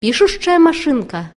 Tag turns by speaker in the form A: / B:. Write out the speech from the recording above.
A: пішущая машынка